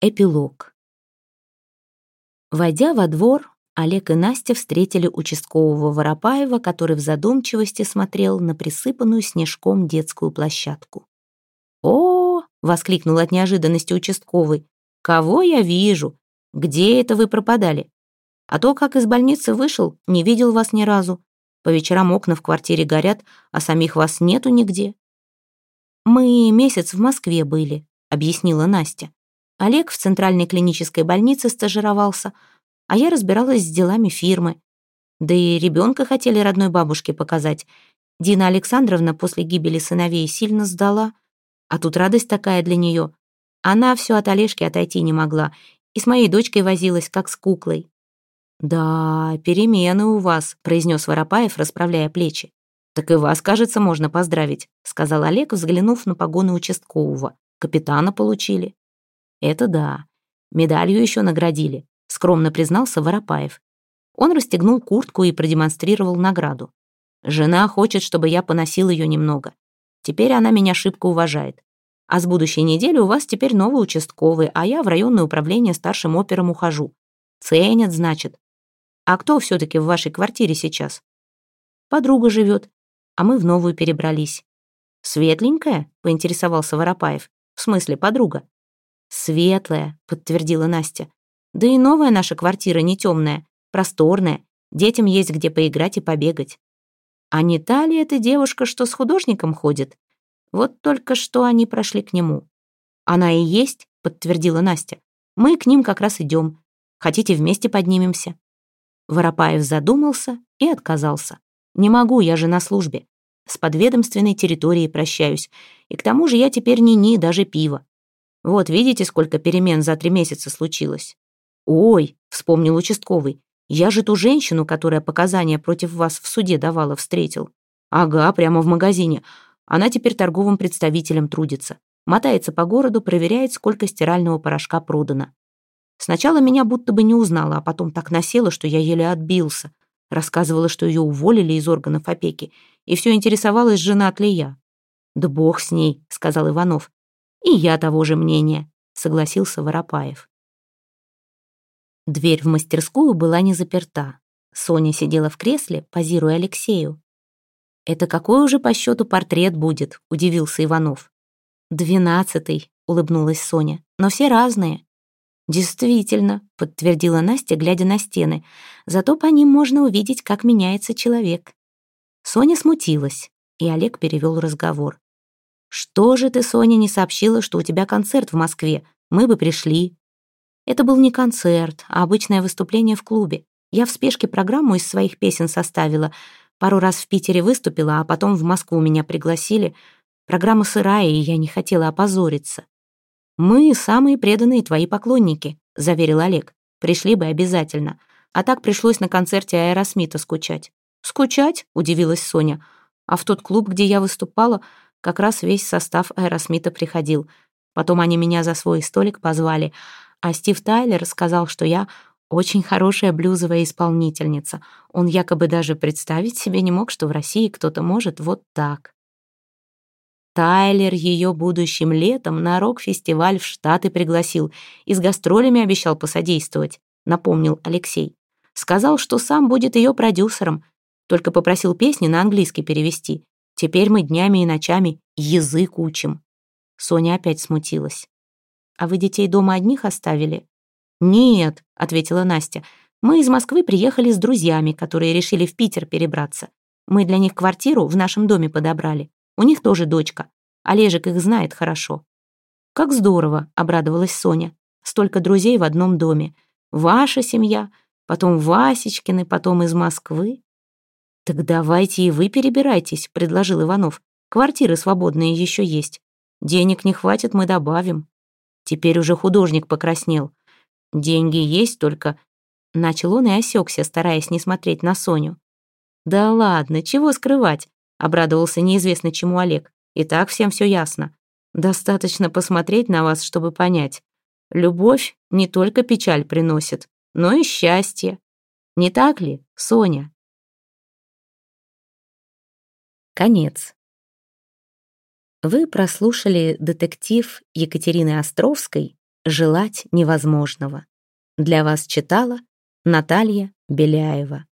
Эпилог. Войдя во двор, Олег и Настя встретили участкового Воропаева, который в задумчивости смотрел на присыпанную снежком детскую площадку. «О!» — воскликнул от неожиданности участковый. «Кого я вижу? Где это вы пропадали? А то, как из больницы вышел, не видел вас ни разу. По вечерам окна в квартире горят, а самих вас нету нигде». «Мы месяц в Москве были», — объяснила Настя. Олег в центральной клинической больнице стажировался, а я разбиралась с делами фирмы. Да и ребенка хотели родной бабушке показать. Дина Александровна после гибели сыновей сильно сдала. А тут радость такая для нее. Она все от Олежки отойти не могла. И с моей дочкой возилась, как с куклой. «Да, перемены у вас», — произнес Воропаев, расправляя плечи. «Так и вас, кажется, можно поздравить», — сказал Олег, взглянув на погоны участкового. «Капитана получили». «Это да. Медалью еще наградили», — скромно признался Воропаев. Он расстегнул куртку и продемонстрировал награду. «Жена хочет, чтобы я поносил ее немного. Теперь она меня шибко уважает. А с будущей недели у вас теперь новый участковый, а я в районное управление старшим опером ухожу. Ценят, значит. А кто все-таки в вашей квартире сейчас? Подруга живет, а мы в новую перебрались. Светленькая? Поинтересовался Воропаев. В смысле, подруга? «Светлая», — подтвердила Настя. «Да и новая наша квартира не темная, просторная. Детям есть где поиграть и побегать». «А не та ли эта девушка, что с художником ходит? Вот только что они прошли к нему». «Она и есть», — подтвердила Настя. «Мы к ним как раз идем. Хотите, вместе поднимемся?» Воропаев задумался и отказался. «Не могу, я же на службе. С подведомственной территорией прощаюсь. И к тому же я теперь не ни, даже пиво. Вот видите, сколько перемен за три месяца случилось. Ой, вспомнил участковый, я же ту женщину, которая показания против вас в суде давала, встретил. Ага, прямо в магазине. Она теперь торговым представителем трудится. Мотается по городу, проверяет, сколько стирального порошка продано. Сначала меня будто бы не узнала, а потом так насела, что я еле отбился. Рассказывала, что ее уволили из органов опеки, и все интересовалась, женат ли я. «Да бог с ней», — сказал Иванов. «И я того же мнения», — согласился Воропаев. Дверь в мастерскую была не заперта. Соня сидела в кресле, позируя Алексею. «Это какой уже по счету портрет будет?» — удивился Иванов. «Двенадцатый», — улыбнулась Соня, — «но все разные». «Действительно», — подтвердила Настя, глядя на стены, «зато по ним можно увидеть, как меняется человек». Соня смутилась, и Олег перевел разговор. «Что же ты, Соня, не сообщила, что у тебя концерт в Москве? Мы бы пришли». Это был не концерт, а обычное выступление в клубе. Я в спешке программу из своих песен составила. Пару раз в Питере выступила, а потом в Москву меня пригласили. Программа сырая, и я не хотела опозориться. «Мы самые преданные твои поклонники», — заверил Олег. «Пришли бы обязательно. А так пришлось на концерте Аэросмита скучать». «Скучать?» — удивилась Соня. «А в тот клуб, где я выступала, как раз весь состав Аэросмита приходил. Потом они меня за свой столик позвали, а Стив Тайлер сказал, что я очень хорошая блюзовая исполнительница. Он якобы даже представить себе не мог, что в России кто-то может вот так. Тайлер ее будущим летом на рок-фестиваль в Штаты пригласил и с гастролями обещал посодействовать, напомнил Алексей. Сказал, что сам будет ее продюсером, только попросил песни на английский перевести. Теперь мы днями и ночами язык учим». Соня опять смутилась. «А вы детей дома одних оставили?» «Нет», — ответила Настя. «Мы из Москвы приехали с друзьями, которые решили в Питер перебраться. Мы для них квартиру в нашем доме подобрали. У них тоже дочка. Олежек их знает хорошо». «Как здорово», — обрадовалась Соня. «Столько друзей в одном доме. Ваша семья, потом Васечкины, потом из Москвы. «Так давайте и вы перебирайтесь», — предложил Иванов. «Квартиры свободные еще есть. Денег не хватит, мы добавим». Теперь уже художник покраснел. «Деньги есть, только...» Начал он и осекся, стараясь не смотреть на Соню. «Да ладно, чего скрывать?» — обрадовался неизвестно чему Олег. «И так всем все ясно. Достаточно посмотреть на вас, чтобы понять. Любовь не только печаль приносит, но и счастье. Не так ли, Соня?» Конец. Вы прослушали детектив Екатерины Островской желать невозможного. Для вас читала Наталья Беляева.